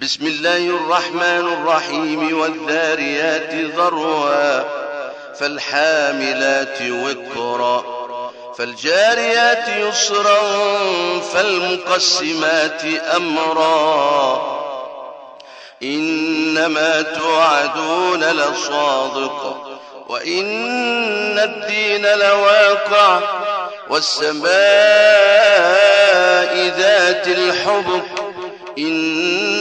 بسم الله الرحمن الرحيم والذاريات ذروا فالحاملات وقرا فالجاريات يسرا فالمقسمات أمرا إنما توعدون لصادق وإن الدين لواقع والسماء ذات الحبك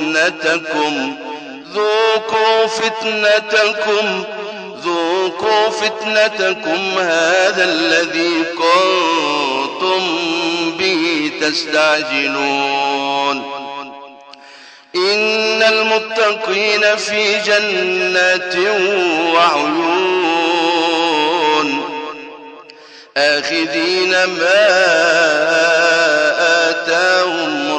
فتنتكم. ذوقوا فتنتكم. ذوقوا فتنتكم هذا الذي كنتم به تستعجلون. إن المتقين في جنات وعيون. آخذين ما آتاهم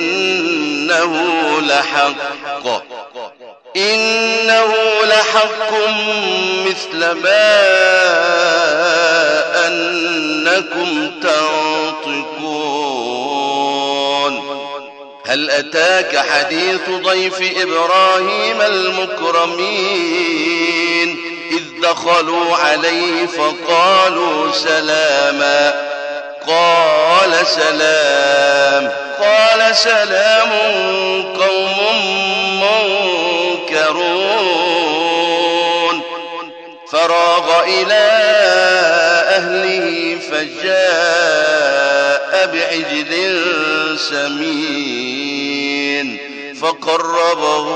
إنه لحق. إنه لحق مثل ما أنكم تنطقون. هل أتاك حديث ضيف إبراهيم المكرمين؟ إذ دخلوا عليه فقالوا سلاما. قال سلام. قال سلام قوم منكرون. فراغ إلى أهله فجاء بعجل سمين. فقربه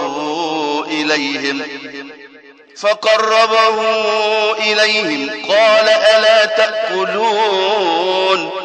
إليهم. فقربه إليهم. قال ألا تأكلون؟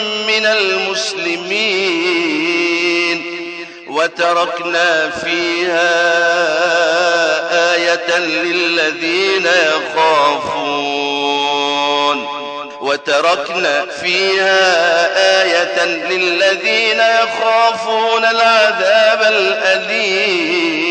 المسلمين وتركنا فيها آية للذين يخافون وتركنا فيها آية للذين يخافون العذاب الأليم.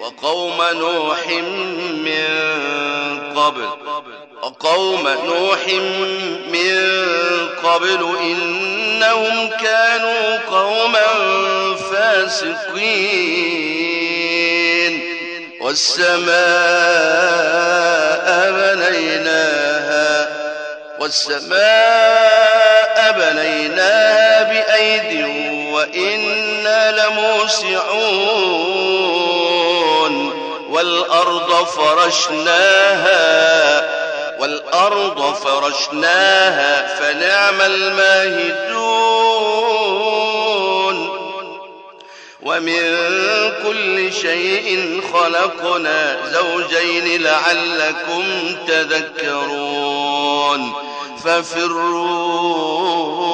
وقوم نوح من قبل. وقوم نوح من قبل إنهم كانوا قوما فاسقين. والسماء بنيناها والسماء بنيناها بأيد وإنا لموسعون. والأرض فرشناها والأرض فرشناها فنعم الماهدون. ومن كل شيء خلقنا زوجين لعلكم تذكرون. ففروا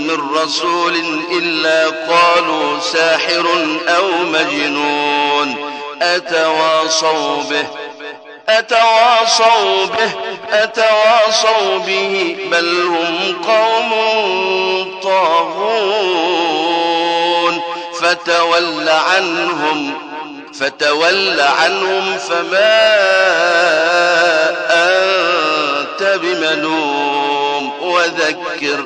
من رسول إلا قالوا ساحر أو مجنون. أتواصوا به أتواصوا به أتواصوا به. بل هم قوم طاغون. فتول عنهم فتول عنهم فما أنت بملوم. وذكر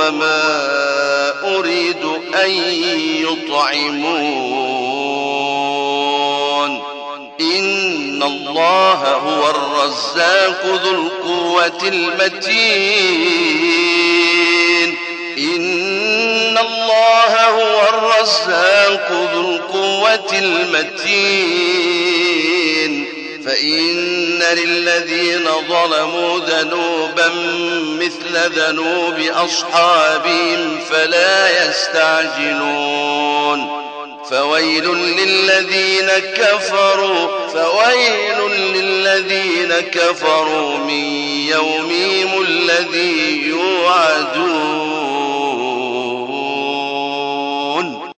وما أريد أن يطعمون. إن الله هو الرزاق ذو القوة المتين. إن الله هو الرزاق ذو القوة المتين. فإن للذين ظلموا ذنوبا مثل ذنوب أصحابهم فلا يستعجلون. فويل للذين كفروا فويل للذين كفروا من يومهم الذي يوعدون.